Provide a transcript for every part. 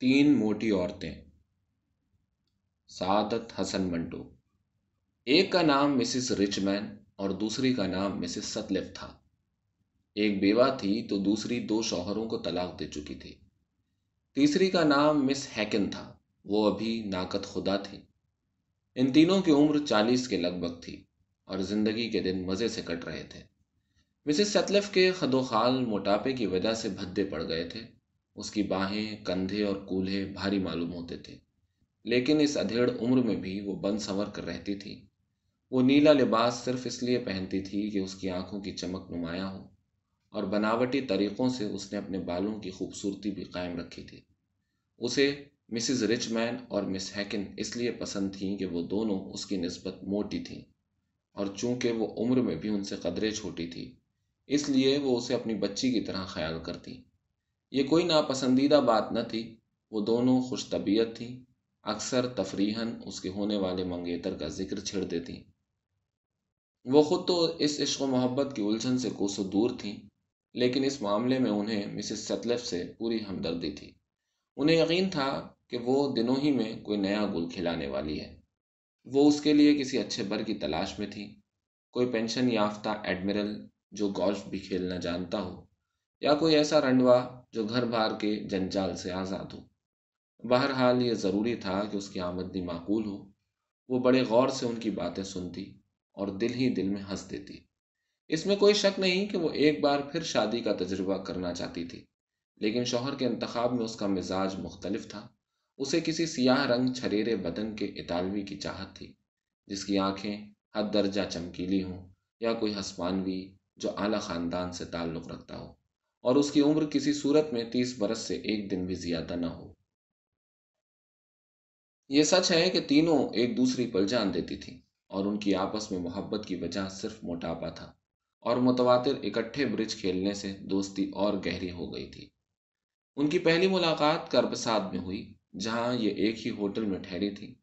تین موٹی عورتیں۔ سعادت حسن منٹو۔ ایک کا نام مسز رچ مین اور دوسری کا نام مسز ستلف تھا۔ ایک بیوہ تھی تو دوسری دو شوہروں کو طلاق دے چکی تھی۔ تیسری کا نام مس ہیکن تھا۔ وہ ابھی ناقت خدا تھی۔ ان تینوں کی عمر چالیس کے لگ بھگ تھی اور زندگی کے دن مزے سے کٹ رہے تھے۔ مسز ستلف کے خد و خال موٹاپے کی وجہ سے بھدے پڑ گئے تھے۔ اس کی باہیں، کندھے اور کولہے بھاری معلوم ہوتے تھے۔ لیکن اس ادھیڑ عمر میں بھی وہ بند سنور کر رہتی تھی۔ وہ نیلا لباس صرف اس لیے پہنتی تھی کہ اس کی آنکھوں کی چمک نمایاں ہو اور بناوٹی طریقوں سے اس نے اپنے بالوں کی خوبصورتی بھی قائم رکھی تھی۔ اسے مسز رچ مین اور مس ہیکن اس لیے پسند تھیں کہ وہ دونوں اس کی نسبت موٹی تھیں اور چونکہ وہ عمر میں بھی ان سے قدرے چھوٹی تھی، اس لیے وہ اسے اپنی بچی کی طرح خیال کرتی۔ یہ کوئی ناپسندیدہ بات نہ تھی۔ وہ دونوں خوش طبیعت تھیں۔ اکثر تفریحاً اس کے ہونے والے منگیتر کا ذکر چھڑ دیتی وہ خود تو اس عشق و محبت کی الجھن سے کوسو دور تھیں، لیکن اس معاملے میں انہیں مسز ستلف سے پوری ہمدردی تھی۔ انہیں یقین تھا کہ وہ دنوں ہی میں کوئی نیا گل کھلانے والی ہے۔ وہ اس کے لیے کسی اچھے بر کی تلاش میں تھی کوئی پینشن یافتہ ایڈمرل جو گولف بھی کھیلنا جانتا ہو۔ یا کوئی ایسا رنڈوا جو گھر بار کے جنجال سے آزاد ہو۔ بہرحال یہ ضروری تھا کہ اس کی آمدنی معقول ہو۔ وہ بڑے غور سے ان کی باتیں سنتی اور دل ہی دل میں ہنس دیتی۔ اس میں کوئی شک نہیں کہ وہ ایک بار پھر شادی کا تجربہ کرنا چاہتی تھی، لیکن شوہر کے انتخاب میں اس کا مزاج مختلف تھا۔ اسے کسی سیاہ رنگ چھریرے بدن کے اطالوی کی چاہت تھی، جس کی آنکھیں حد درجہ چمکیلی ہوں یا کوئی ہسپانوی جو اعلیٰ خاندان سے تعلق رکھتا ہو۔ اور اس کی عمر کسی صورت میں تیس برس سے ایک دن بھی زیادہ نہ ہو۔ یہ سچ ہے کہ تینوں ایک دوسری پر جان دیتی تھی اور ان کی آپس میں محبت کی وجہ صرف موٹاپا تھا اور متواتر اکٹھے برج کھیلنے سے دوستی اور گہری ہو گئی تھی۔ ان کی پہلی ملاقات کربساد میں ہوئی، جہاں یہ ایک ہی ہوٹل میں ٹھہری تھی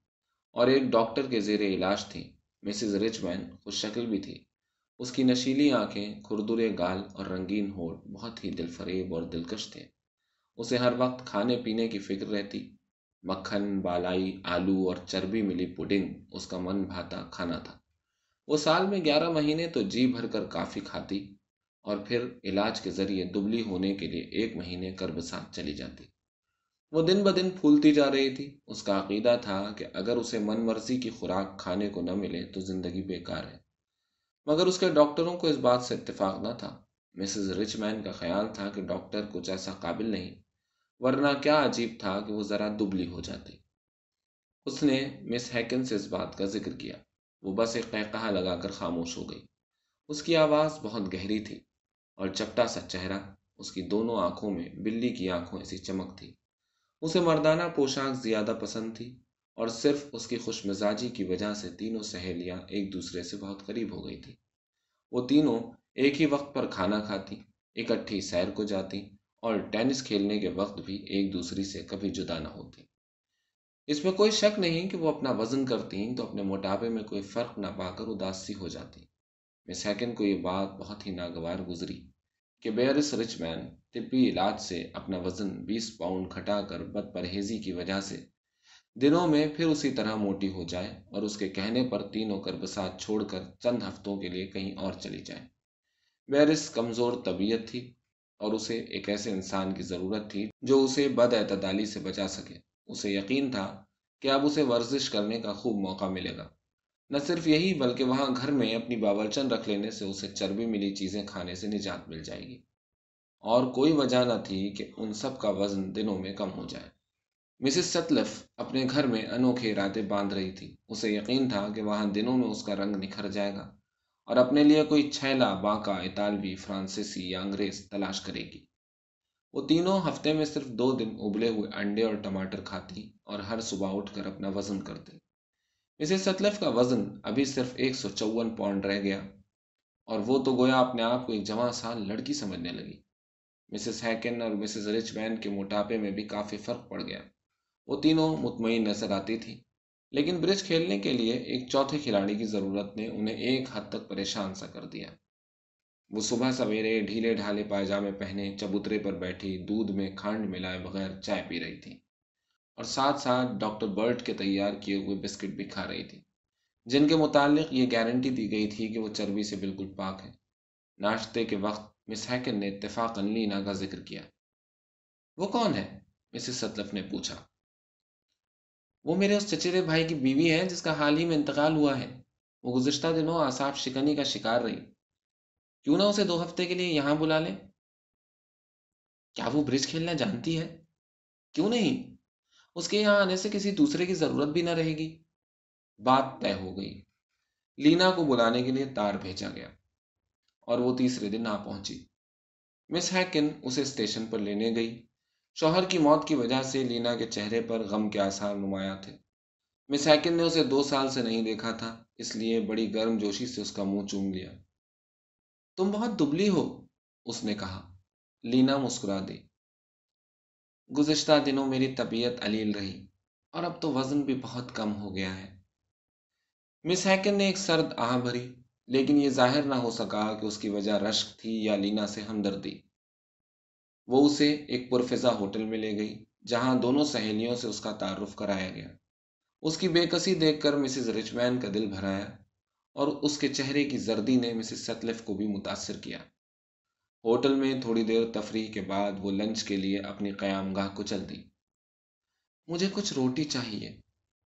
اور ایک ڈاکٹر کے زیر علاج تھی مسز رچ مین خوش شکل بھی تھی۔ اس کی نشیلی آنکھیں کھردرے گال اور رنگین ہوٹ بہت ہی دل فریب اور دلکش تھے۔ اسے ہر وقت کھانے پینے کی فکر رہتی۔ مکھن، بالائی، آلو اور چربی ملی پوڈنگ اس کا من بھاتا کھانا تھا۔ وہ سال میں گیارہ مہینے تو جی بھر کر کافی کھاتی اور پھر علاج کے ذریعے دبلی ہونے کے لیے ایک مہینے کربسات چلی جاتی۔ وہ دن بدن پھولتی جا رہی تھی۔ اس کا عقیدہ تھا کہ اگر اسے من مرضی کی خوراک کھانے کو نہ ملے تو زندگی بیکار ہے۔ مگر اس کے ڈاکٹروں کو اس بات سے اتفاق نہ تھا۔ مسز رچ مین کا خیال تھا کہ ڈاکٹر کچھ ایسا قابل نہیں، ورنہ کیا عجیب تھا کہ وہ ذرا دبلی ہو جاتی اس نے مس ہیکن سے اس بات کا ذکر کیا۔ وہ بس ایک قہقہ لگا کر خاموش ہو گئی۔ اس کی آواز بہت گہری تھی اور چپٹا سا چہرہ، اس کی دونوں آنکھوں میں بلی کی آنکھوں ایسی چمک تھی۔ اسے مردانہ پوشاک زیادہ پسند تھی۔ اور صرف اس کی خوش مزاجی کی وجہ سے تینوں سہیلیاں ایک دوسرے سے بہت قریب ہو گئی تھی وہ تینوں ایک ہی وقت پر کھانا کھاتی، اکٹھی سیر کو جاتی اور ٹینس کھیلنے کے وقت بھی ایک دوسری سے کبھی جدا نہ ہوتی۔ اس میں کوئی شک نہیں کہ وہ اپنا وزن کرتی تو اپنے موٹاپے میں کوئی فرق نہ پا کر اداسی ہو جاتی۔ مس ہیکن کو یہ بات بہت ہی ناگوار گزری کہ بیئرس رچ مین طبی علاج سے اپنا وزن بیس پاؤنڈ کھٹا کر بد پرہیزی کی وجہ سے دنوں میں پھر اسی طرح موٹی ہو جائے اور اس کے کہنے پر تینوں کر بسات چھوڑ کر چند ہفتوں کے لیے کہیں اور چلی جائے بیرس کمزور طبیعت تھی اور اسے ایک ایسے انسان کی ضرورت تھی جو اسے بد اعتدالی سے بچا سکے۔ اسے یقین تھا کہ اب اسے ورزش کرنے کا خوب موقع ملے گا۔ نہ صرف یہی بلکہ وہاں گھر میں اپنی باورچن رکھ لینے سے اسے چربی ملی چیزیں کھانے سے نجات مل جائے گی۔ اور کوئی وجہ نہ تھی کہ ان سب کا وزن دنوں میں کم ہو جائے۔ مسز ستلف اپنے گھر میں انوکھے ارادے باندھ رہی تھی اسے یقین تھا کہ وہاں دنوں میں اس کا رنگ نکھر جائے گا اور اپنے لیے کوئی چھیلا، باقا، اطالوی، فرانسیسی یا انگریز تلاش کرے گی۔ وہ تینوں ہفتے میں صرف دو دن ابلے ہوئے انڈے اور ٹماٹر کھاتی اور ہر صبح اٹھ کر اپنا وزن کرتے۔ مسز ستلف کا وزن ابھی صرف ایک سو چون پاؤنڈ رہ گیا اور وہ تو گویا اپنے آپ کو ایک جمع سال لڑکی سمجھنے لگی۔ مسز ہیکن اور مسز رچ مین کے موٹاپے میں بھی کافی فرق پڑ گیا۔ وہ تینوں مطمئن نظر آتی تھی لیکن برج کھیلنے کے لیے ایک چوتھے کھلاڑی کی ضرورت نے انہیں ایک حد تک پریشان سا کر دیا۔ وہ صبح سویرے ڈھیلے ڈھالے پائجامے پہنے چبوترے پر بیٹھی، دودھ میں کھانڈ ملائے بغیر چائے پی رہی تھی۔ اور ساتھ ساتھ ڈاکٹر برٹ کے تیار کیے ہوئے بسکٹ بھی کھا رہی تھی، جن کے متعلق یہ گارنٹی دی گئی تھی کہ وہ چربی سے بالکل پاک ہے ناشتے کے وقت مس ہیکن نے اتفاق لینا کا ذکر کیا۔ وہ کون ہے؟ مسز ستلف نے پوچھا۔ وہ میرے اس چچیرے بھائی کی بیوی ہے جس کا حال ہی میں انتقال ہوا ہے۔ وہ گزشتہ دنوں آصاف شکنی کا شکار رہی۔ کیوں نہ اسے دو ہفتے کے لیے یہاں بلا لیں کیا وہ برج کھیلنا جانتی ہے؟ کیوں نہیں؟ اس کے یہاں آنے سے کسی دوسرے کی ضرورت بھی نہ رہے گی۔ بات طے ہو گئی۔ لینا کو بلانے کے لیے تار بھیجا گیا۔ اور وہ تیسرے دن آ پہنچی۔ مس ہیکن اسے اسٹیشن پر لینے گئی۔ شوہر کی موت کی وجہ سے لینا کے چہرے پر غم کے آثار نمایاں تھے۔ مس ہیکن نے اسے دو سال سے نہیں دیکھا تھا، اس لیے بڑی گرم جوشی سے اس کا منہ چوم لیا۔ تم بہت دبلی ہو، اس نے کہا۔ لینا مسکرا دی گزشتہ دنوں میری طبیعت علیل رہی اور اب تو وزن بھی بہت کم ہو گیا ہے۔ مس ہیکن نے ایک سرد آہ بھری، لیکن یہ ظاہر نہ ہو سکا کہ اس کی وجہ رشک تھی یا لینا سے ہمدردی۔ وہ اسے ایک پرفضا ہوٹل میں لے گئی، جہاں دونوں سہیلیوں سے اس کا تعارف کرایا گیا۔ اس کی بے کسی دیکھ کر مسز رچمین کا دل بھرایا اور اس کے چہرے کی زردی نے مسز ستلف کو بھی متاثر کیا۔ ہوٹل میں تھوڑی دیر تفریح کے بعد وہ لنچ کے لیے اپنی قیام گاہ کو چل دی۔ مجھے کچھ روٹی چاہیے۔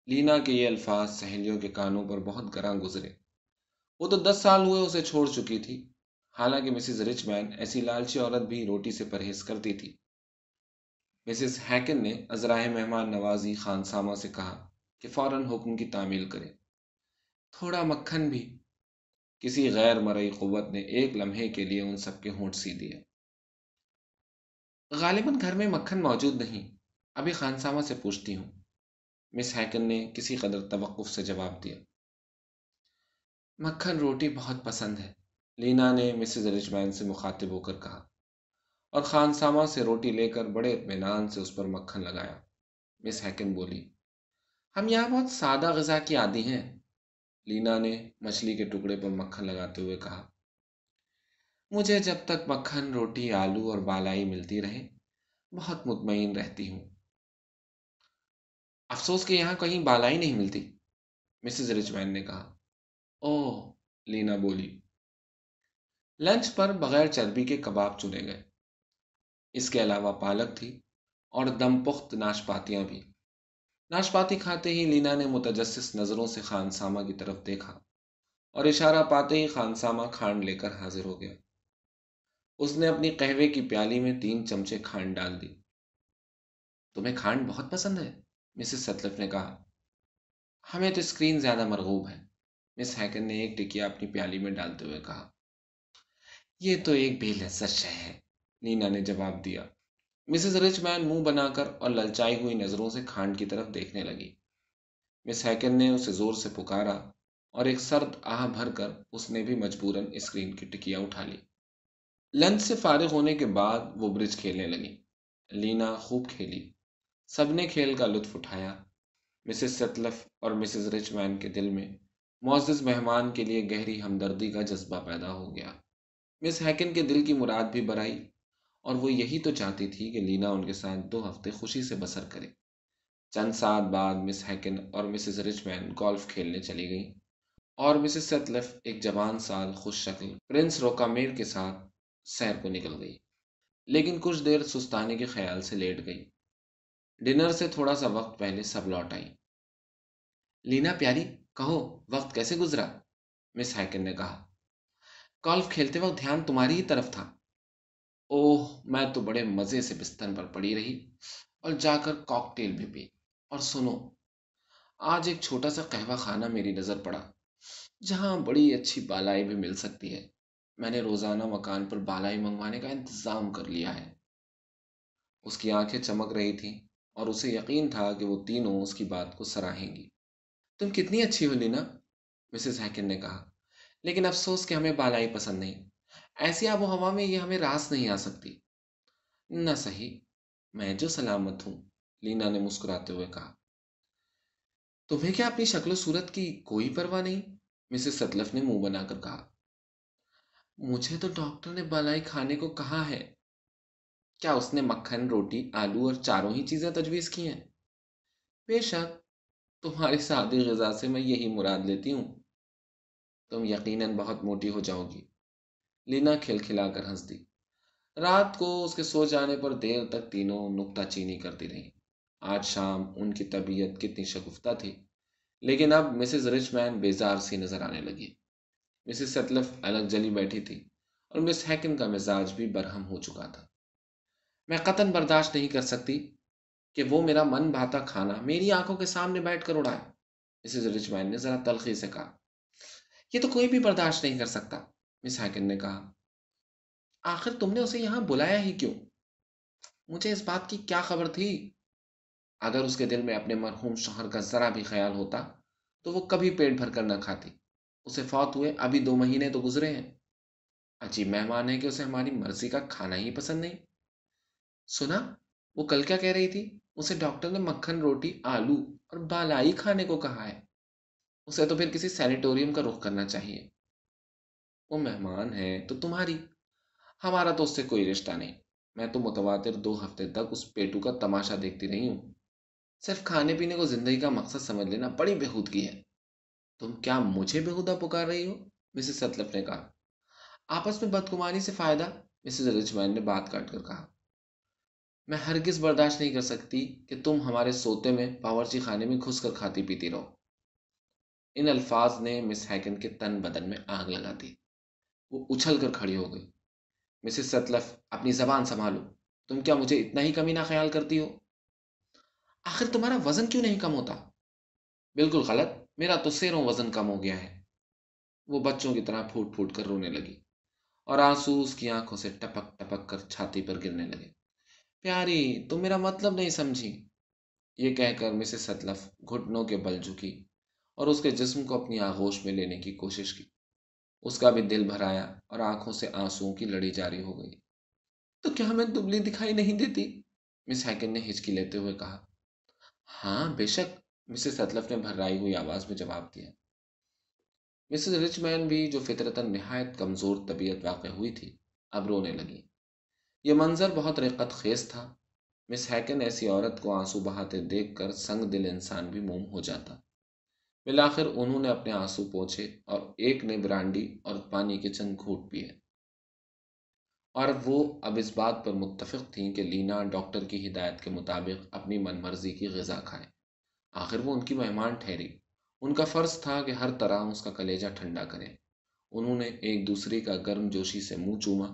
لینا کے یہ الفاظ سہیلیوں کے کانوں پر بہت گراں گزرے۔ وہ تو دس سال ہوئے اسے چھوڑ چکی تھی۔ حالانکہ مسز رچ مین ایسی لالچی عورت بھی روٹی سے پرہیز کرتی تھی۔ مسز ہیکن نے ازرائے مہمان نوازی خان ساما سے کہا کہ فوراً حکم کی تعمیل کرے تھوڑا مکھن بھی۔ کسی غیر مرئی قوت نے ایک لمحے کے لیے ان سب کے ہونٹ سی دیے۔ غالباً گھر میں مکھن موجود نہیں۔ ابھی خانسامہ سے پوچھتی ہوں۔ مس ہیکن نے کسی قدر توقف سے جواب دیا۔ مکھن روٹی بہت پسند ہے۔ لینا نے مسز رجمین سے مخاطب ہو کر کہا اور خان ساما سے روٹی لے کر بڑے اطمینان سے اس پر مکھن لگایا۔ مس ہیکن بولی، ہم یہاں بہت سادہ غذا کی عادی ہیں۔ لینا نے مچھلی کے ٹکڑے پر مکھن لگاتے ہوئے کہا، مجھے جب تک مکھن، روٹی، آلو اور بالائی ملتی رہے، بہت مطمئن رہتی ہوں۔ افسوس کہ یہاں کہیں بالائی نہیں ملتی، مسز رجمین نے کہا۔ اوہ، لینا بولی لنچ پر بغیر چربی کے کباب چنے گئے۔ اس کے علاوہ پالک تھی اور دم پخت ناشپاتیاں بھی۔ ناشپاتی کھاتے ہی لینا نے متجسس نظروں سے خان ساما کی طرف دیکھا اور اشارہ پاتے ہی خان ساما کھانڈ لے کر حاضر ہو گیا۔ اس نے اپنی قہوے کی پیالی میں تین چمچے کھانڈ ڈال دی۔ تمہیں کھانڈ بہت پسند ہے؟ مسز ستلف نے کہا۔ ہمیں تو اسکرین زیادہ مرغوب ہے۔ مس ہیکن نے ایک ٹکیا اپنی پیالی میں ڈالتے ہوئے کہا۔ یہ تو ایک بے لذت شہ ہے۔ نینا نے جواب دیا۔ مسز رچ مین منہ بنا کر اور للچائی ہوئی نظروں سے کھانڈ کی طرف دیکھنے لگی۔ مس ہیکن نے اسے زور سے پکارا اور ایک سرد آہ بھر کر اس نے بھی مجبوراً اسکرین کی ٹکیا اٹھا لی۔ لنچ سے فارغ ہونے کے بعد وہ برج کھیلنے لگی۔ لینا خوب کھیلی۔ سب نے کھیل کا لطف اٹھایا۔ مسز ستلف اور مسز رچ مین کے دل میں معزز مہمان کے لیے گہری ہمدردی کا جذبہ پیدا ہو گیا۔ مس ہیکن کے دل کی مراد بھی برائی، اور وہ یہی تو چاہتی تھی کہ لینا ان کے ساتھ دو ہفتے خوشی سے بسر کرے۔ چند سال بعد مس ہیکن اور مسز رچ مین گولف کھیلنے چلی گئیں، اور مسز ستلف ایک جوان سال خوش شکل پرنس روکامیر کے ساتھ سیر کو نکل گئی۔ لیکن کچھ دیر سستانے کے خیال سے لیٹ گئی۔ ڈنر سے تھوڑا سا وقت پہلے سب لوٹ آئی لینا پیاری، کہو، وقت کیسے گزرا؟ مس ہیکن نے کہا گولف کھیلتے وقت دھیان تمہاری ہی طرف تھا۔ اوہ، میں تو بڑے مزے سے بستر پر پڑی رہی اور جا کر کاکٹیل بھی پی۔ اور سنو، آج ایک چھوٹا سا قہوہ خانہ میری نظر پڑا، جہاں بڑی اچھی بالائی بھی مل سکتی ہے۔ میں نے روزانہ مکان پر بالائی منگوانے کا انتظام کر لیا ہے۔ اس کی آنکھیں چمک رہی تھیں اور اسے یقین تھا کہ وہ تینوں اس کی بات کو سراہیں گی۔ تم کتنی اچھی ہو لینا مسز ہیکن نے کہا۔ لیکن افسوس کہ ہمیں بالائی پسند نہیں۔ ایسی آب و ہوا میں یہ ہمیں راس نہیں آ سکتی۔ نہ صحیح، میں جو سلامت ہوں، لینا نے مسکراتے ہوئے کہا۔ تمہیں کیا اپنی شکل و صورت کی کوئی پرواہ نہیں؟ مسز ستلف نے منہ بنا کر کہا۔ مجھے تو ڈاکٹر نے بالائی کھانے کو کہا ہے۔ کیا اس نے مکھن، روٹی، آلو اور چاروں ہی چیزیں تجویز کی ہیں؟ بے شک، تمہاری سادی غذا سے میں یہی مراد لیتی ہوں۔ تم یقیناً بہت موٹی ہو جاؤ گی۔ لینا کھل کھلا کر ہنس دی رات کو اس کے سو جانے پر دیر تک تینوں نکتہ چینی کرتی رہی آج شام ان کی طبیعت کتنی شگفتہ تھی، لیکن اب مسز رچ مین بیزار سی نظر آنے لگی۔ مسز سطلف الگ جلی بیٹھی تھی اور مس ہیکن کا مزاج بھی برہم ہو چکا تھا۔ میں قطن برداشت نہیں کر سکتی کہ وہ میرا من بھاتا کھانا میری آنکھوں کے سامنے بیٹھ کر اڑائے۔ مسز رچ مین نے ذرا تلخی سے کہا یہ تو کوئی بھی برداشت نہیں کر سکتا، مس ہیکن نے کہا۔ آخر تم نے اسے یہاں بلایا ہی کیوں؟ مجھے اس بات کی کیا خبر تھی؟ اگر اس کے دل میں اپنے مرحوم شوہر کا ذرا بھی خیال ہوتا تو وہ کبھی پیٹ بھر کر نہ کھاتی۔ اسے فوت ہوئے، ابھی دو مہینے تو گزرے ہیں۔ عجیب مہمان ہے کہ اسے ہماری مرضی کا کھانا ہی پسند نہیں۔ سنا، وہ کل کیا کہہ رہی تھی؟ اسے ڈاکٹر نے مکھن روٹی، آلو اور بالائی کھانے کو کہا ہے۔ اسے تو پھر کسی سینیٹوریم کا رخ کرنا چاہیے۔ وہ مہمان ہے تو تمہاری۔ ہمارا تو اس سے کوئی رشتہ نہیں۔ میں تو متواتر دو ہفتے تک اس پیٹو کا تماشا دیکھتی رہی ہوں۔ صرف کھانے پینے کو زندگی کا مقصد سمجھ لینا بڑی بےحودگی ہے۔ تم کیا مجھے بےحودہ پکار رہی ہو؟ مسز سطلف نے کہا۔ آپس میں بدکمانی سے فائدہ؟ مسز رچمین نے بات کاٹ کر کہا۔ میں ہرگز برداشت نہیں کر سکتی کہ تم ہمارے سوتے میں باورچی خانے میں گھس کر کھاتی پیتی رہو۔ ان الفاظ نے مس ہیکن کے تن بدن میں آگ لگا دی۔ وہ اچھل کر کھڑی ہو گئی۔ مسز سطلف، اپنی زبان سنبھالو۔ تم کیا مجھے اتنا ہی کمی نہ خیال کرتی ہو؟ آخر تمہارا وزن کیوں نہیں کم ہوتا؟ بالکل غلط۔ میرا تو سیروں وزن کم ہو گیا ہے۔ وہ بچوں کی طرح پھوٹ پھوٹ کر رونے لگی اور آنسو اس کی آنکھوں سے ٹپک ٹپک کر چھاتی پر گرنے لگے۔ پیاری، تم میرا مطلب نہیں سمجھی۔ یہ کہہ کر مسز سطلف گھٹنوں کے بل جھکی۔ اور اس کے جسم کو اپنی آغوش میں لینے کی کوشش کی۔ اس کا بھی دل بھرایا اور آنکھوں سے آنسو کی لڑی جاری ہو گئی۔ تو کیا میں دبلی دکھائی نہیں دیتی؟ مس ہیکن نے ہچکی لیتے ہوئے کہا۔ ہاں بے شک۔ مسز سطلف نے بھرائی ہوئی آواز میں جواب دیا۔ مسز رچ مین بھی جو فطرتاً نہایت کمزور طبیعت واقع ہوئی تھی، اب رونے لگی۔ یہ منظر بہت رقت خیز تھا۔ مس ہیکن ایسی عورت کو آنسو بہاتے دیکھ کر سنگ دل انسان بھی موم ہو جاتا۔ بلاخر انہوں نے اپنے آنسو پوچھے اور ایک نے برانڈی اور پانی کے چند گھوٹ پیے۔ اور وہ اب اس بات پر متفق تھیں کہ لینا ڈاکٹر کی ہدایت کے مطابق اپنی من مرضی کی غذا کھائے۔ آخر وہ ان کی مہمان ٹھہری۔ ان کا فرض تھا کہ ہر طرح اس کا کلیجہ ٹھنڈا کرے۔ انہوں نے ایک دوسرے کا گرم جوشی سے منہ چوما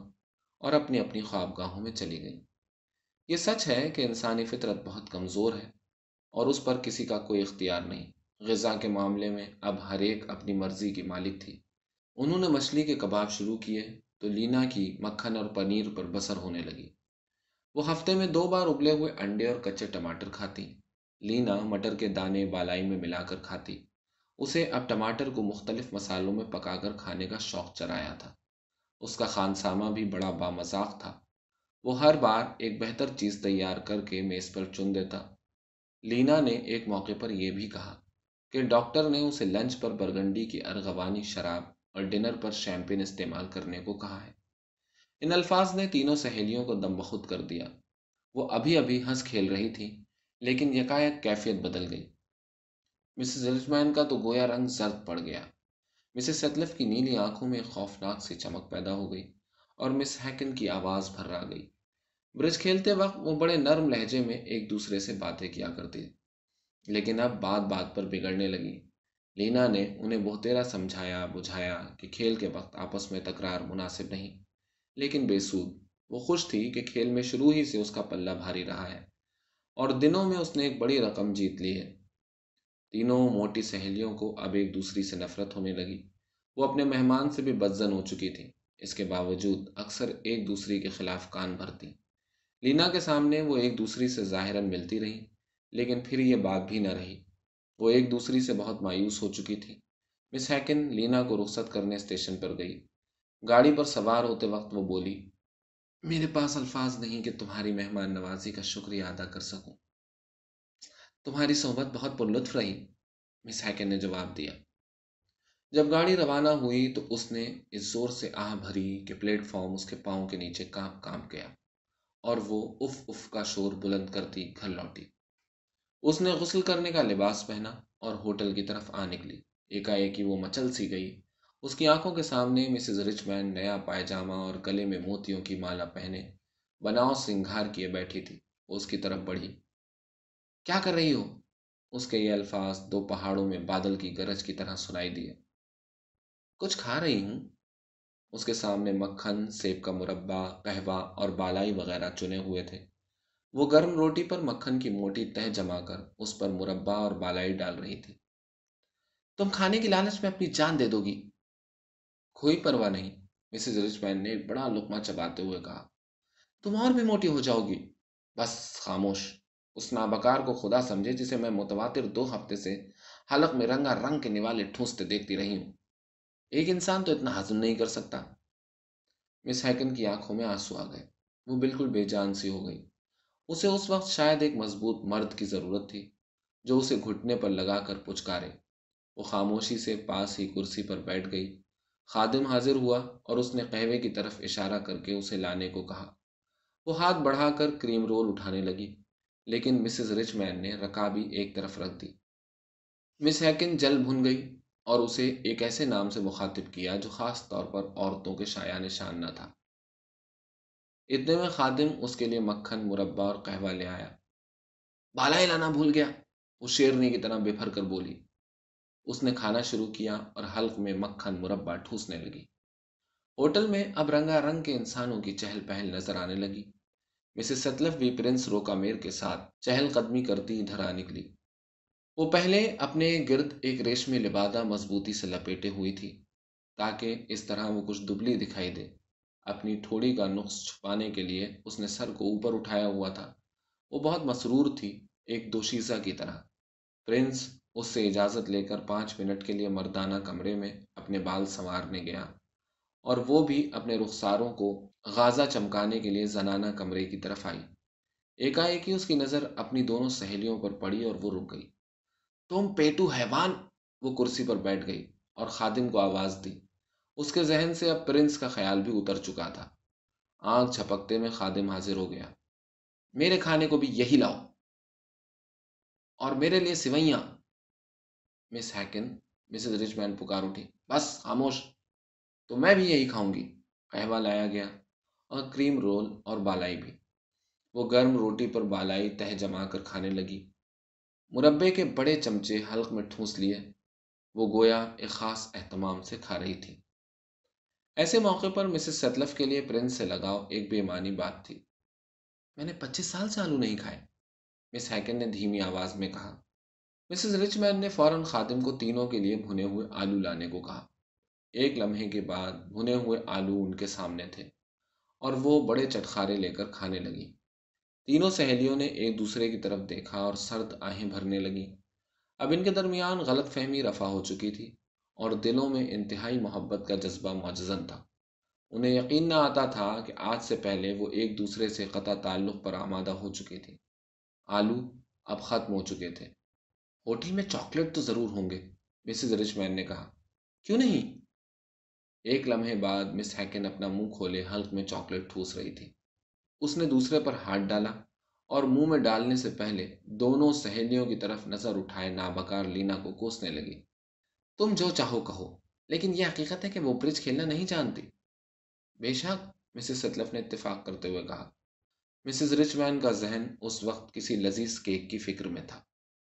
اور اپنی اپنی خوابگاہوں میں چلی گئی۔ یہ سچ ہے کہ انسانی فطرت بہت کمزور ہے اور اس پر کسی کا کوئی اختیار نہیں۔ غذا کے معاملے میں اب ہر ایک اپنی مرضی کی مالک تھی۔ انہوں نے مچھلی کے کباب شروع کیے تو لینا کی مکھن اور پنیر پر بسر ہونے لگی۔ وہ ہفتے میں دو بار ابلے ہوئے انڈے اور کچے ٹماٹر کھاتی۔ لینا مٹر کے دانے بالائی میں ملا کر کھاتی۔ اسے اب ٹماٹر کو مختلف مسالوں میں پکا کر کھانے کا شوق چرایا تھا۔ اس کا خانسامہ بھی بڑا بامذاق تھا۔ وہ ہر بار ایک بہتر چیز تیار کر کے میز پر چن دیتا۔ لینا نے ایک موقع پر یہ بھی کہا کہ ڈاکٹر نے اسے لنچ پر برگنڈی کی ارغوانی شراب اور ڈنر پر شیمپین استعمال کرنے کو کہا ہے۔ ان الفاظ نے تینوں سہیلیوں کو دم بخود کر دیا۔ وہ ابھی ابھی ہنس کھیل رہی تھی لیکن یکایک کیفیت بدل گئی۔ مسز رجمین کا تو گویا رنگ زرد پڑ گیا۔ مسز سطلف کی نیلی آنکھوں میں خوفناک سی چمک پیدا ہو گئی اور مس ہیکن کی آواز بھر آ گئی۔ برج کھیلتے وقت وہ بڑے نرم لہجے میں ایک دوسرے سے باتیں کیا کرتی لیکن اب بات بات پر بگڑنے لگی۔ لینا نے انہیں بہتیرا سمجھایا، بجھایا کہ کھیل کے وقت آپس میں تکرار مناسب نہیں۔ لیکن بے سود، وہ خوش تھی کہ کھیل میں شروع ہی سے اس کا پلہ بھاری رہا ہے۔ اور دنوں میں اس نے ایک بڑی رقم جیت لی ہے۔ تینوں موٹی سہیلیوں کو اب ایک دوسری سے نفرت ہونے لگی۔ وہ اپنے مہمان سے بھی بدزن ہو چکی تھی اس کے باوجود اکثر ایک دوسری کے خلاف کان بھرتی۔ لینا کے سامنے وہ ایک دوسری سے ظاہراً ملتی رہی لیکن پھر یہ بات بھی نہ رہی۔ وہ ایک دوسری سے بہت مایوس ہو چکی تھی۔ مس ہیکن لینا کو رخصت کرنے اسٹیشن پر گئی۔ گاڑی پر سوار ہوتے وقت وہ بولی، میرے پاس الفاظ نہیں کہ تمہاری مہمان نوازی کا شکریہ ادا کر سکوں۔ تمہاری صحبت بہت پر لطف رہی۔ مس ہیکن نے جواب دیا۔ جب گاڑی روانہ ہوئی تو اس نے اس زور سے آہ بھری کہ پلیٹ فارم اس کے پاؤں کے نیچے کام کام کیا اور وہ اف اف کا شور بلند کرتی گھر لوٹی۔ اس نے غسل کرنے کا لباس پہنا اور ہوٹل کی طرف آ نکلی۔ ایک وہ مچل سی گئی۔ اس کی آنکھوں کے سامنے مسز رچ مین نیا پائجامہ اور گلے میں موتیوں کی مالا پہنے بناؤ سنگھار کیے بیٹھی تھی۔ اس کی طرف بڑھی۔ کیا کر رہی ہو؟ اس کے یہ الفاظ دو پہاڑوں میں بادل کی گرج کی طرح سنائی دیے۔ کچھ کھا رہی ہوں؟ اس کے سامنے مکھن، سیب کا مربع، قہوہ اور بالائی وغیرہ چنے ہوئے تھے۔ وہ گرم روٹی پر مکھن کی موٹی تہ جما کر اس پر مربع اور بالائی ڈال رہی تھی۔ تم کھانے کی لالچ میں اپنی جان دے دو گی کوئی پرواہ نہیں مسز رچ مین نے بڑا لکما چباتے ہوئے کہا۔ تم اور بھی موٹی ہو جاؤ گی۔ بس خاموش۔ اس نابکار کو خدا سمجھے جسے میں متواتر دو ہفتے سے حلق میں رنگا رنگ کے نوالے ٹھونستے دیکھتی رہی ہوں۔ ایک انسان تو اتنا ہضم نہیں کر سکتا۔ مس ہیکن کی آنکھوں میں آنسو آ گئے۔ وہ بالکل بے جان سی ہو گئی۔ اسے اس وقت شاید ایک مضبوط مرد کی ضرورت تھی جو اسے گھٹنے پر لگا کر پچکارے۔ وہ خاموشی سے پاس ہی کرسی پر بیٹھ گئی۔ خادم حاضر ہوا اور اس نے قہوے کی طرف اشارہ کر کے اسے لانے کو کہا۔ وہ ہاتھ بڑھا کر کریم رول اٹھانے لگی، لیکن مسز رچ مین نے رکابی ایک طرف رکھ دی۔ مس ہیکن جل بھن گئی اور اسے ایک ایسے نام سے مخاطب کیا جو خاص طور پر عورتوں کے شاع نشان نہ تھا۔ اتنے میں خادم اس کے لیے مکھن، مربع اور قہوہ لے آیا۔ بالا ہی لانا بھول گیا۔ وہ شیرنی کی طرح بے پھر کر بولی۔ اس نے کھانا شروع کیا اور حلق میں مکھن، مربع ٹھوسنے لگی۔ ہوٹل میں اب رنگا رنگ کے انسانوں کی چہل پہل نظر آنے لگی۔ مسز ستلف بھی پرنس روکا میر کے ساتھ چہل قدمی کرتی ادھر آ نکلی۔ وہ پہلے اپنے گرد ایک ریشمی لبادہ مضبوطی سے لپیٹے ہوئی تھی تاکہ اس طرح وہ کچھ دبلی دکھائی دے۔ اپنی ٹھوڑی کا نقص چھپانے کے لیے اس نے سر کو اوپر اٹھایا ہوا تھا۔ وہ بہت مسرور تھی، ایک دوشیزہ کی طرح۔ پرنس اس سے اجازت لے کر پانچ منٹ کے لیے مردانہ کمرے میں اپنے بال سنوارنے گیا۔ اور وہ بھی اپنے رخساروں کو غازہ چمکانے کے لیے زنانہ کمرے کی طرف آئی۔ ایک ہی اس کی نظر اپنی دونوں سہیلیوں پر پڑی اور وہ رک گئی۔ تم پیٹو حیوان! وہ کرسی پر بیٹھ گئی اور خادم کو آواز دی۔ اس کے ذہن سے اب پرنس کا خیال بھی اتر چکا تھا۔ آنکھ چھپکتے میں خادم حاضر ہو گیا۔ میرے کھانے کو بھی یہی لاؤ۔ اور میرے لیے سوئیاں۔ مس ہیکن، مسز رچ مین پکار اٹھی۔ بس، خاموش۔ تو میں بھی یہی کھاؤں گی۔ قہوہ لایا گیا۔ اور کریم رول اور بالائی بھی۔ وہ گرم روٹی پر بالائی تہ جما کر کھانے لگی۔ مربے کے بڑے چمچے حلق میں ٹھونس لیے۔ وہ گویا ایک خاص اہتمام سے کھا رہی تھی۔ ایسے موقع پر مسز ستلف کے لیے پرنس سے لگاؤ ایک بے معنی بات تھی۔ میں نے پچیس سال سے آلو نہیں کھائے۔ مس ہیکن نے دھیمی آواز میں کہا۔ مسز رچ مین نے فوراً خادم کو تینوں کے لیے بھنے ہوئے آلو لانے کو کہا۔ ایک لمحے کے بعد بھنے ہوئے آلو ان کے سامنے تھے اور وہ بڑے چٹخارے لے کر کھانے لگی۔ تینوں سہیلیوں نے ایک دوسرے کی طرف دیکھا اور سرد آہیں بھرنے لگی۔ اب ان کے درمیان غلط فہمی رفع ہو چکی تھی۔ اور دلوں میں انتہائی محبت کا جذبہ معجزن تھا۔ انہیں یقین نہ آتا تھا کہ آج سے پہلے وہ ایک دوسرے سے قطع تعلق پر آمادہ ہو چکی تھی آلو اب ختم ہو چکے تھے۔ ہوٹل میں چاکلیٹ تو ضرور ہوں گے، مسز رچ مین نے کہا۔ کیوں نہیں؟ ایک لمحے بعد مس ہیکن اپنا منہ کھولے حلق میں چاکلیٹ ٹھوس رہی تھی۔ اس نے دوسرے پر ہاتھ ڈالا اور منہ میں ڈالنے سے پہلے دونوں سہیلیوں کی طرف نظر اٹھائے نابکار لینا کو کوسنے لگی۔ تم جو چاہو کہو، لیکن یہ حقیقت ہے کہ وہ برج کھیلنا نہیں جانتی۔ بے شک مسز ستلف نے اتفاق کرتے ہوئے کہا مسز رچ مین کا ذہن اس وقت کسی لذیذ کیک کی فکر میں تھا۔